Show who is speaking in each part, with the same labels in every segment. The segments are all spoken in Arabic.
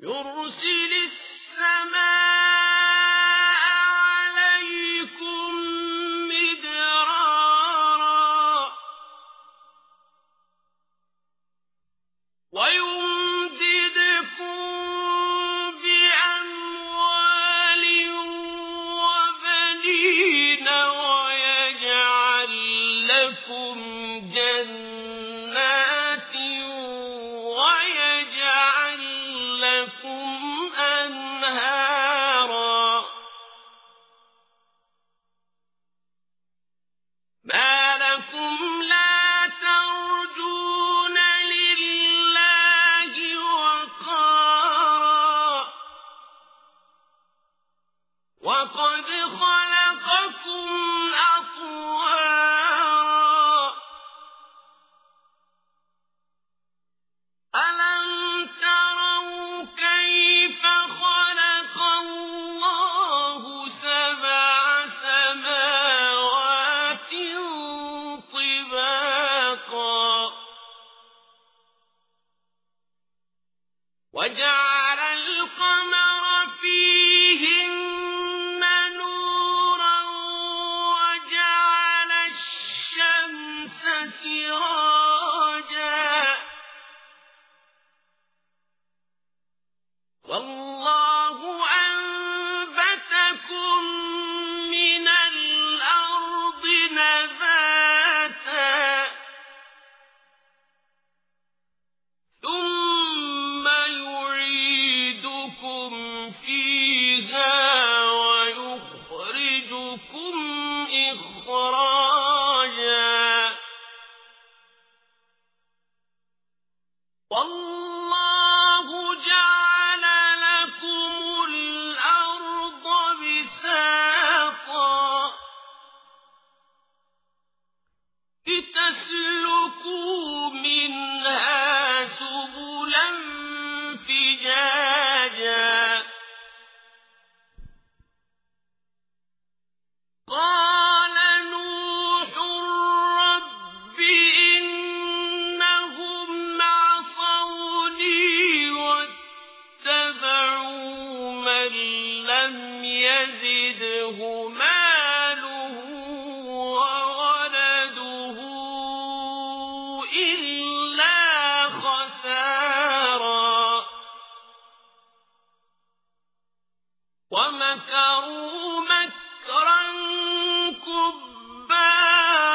Speaker 1: يرسل السماء لها وجعل القمر والله ومكروا مكرا كبارا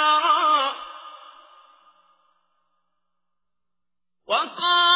Speaker 1: وقال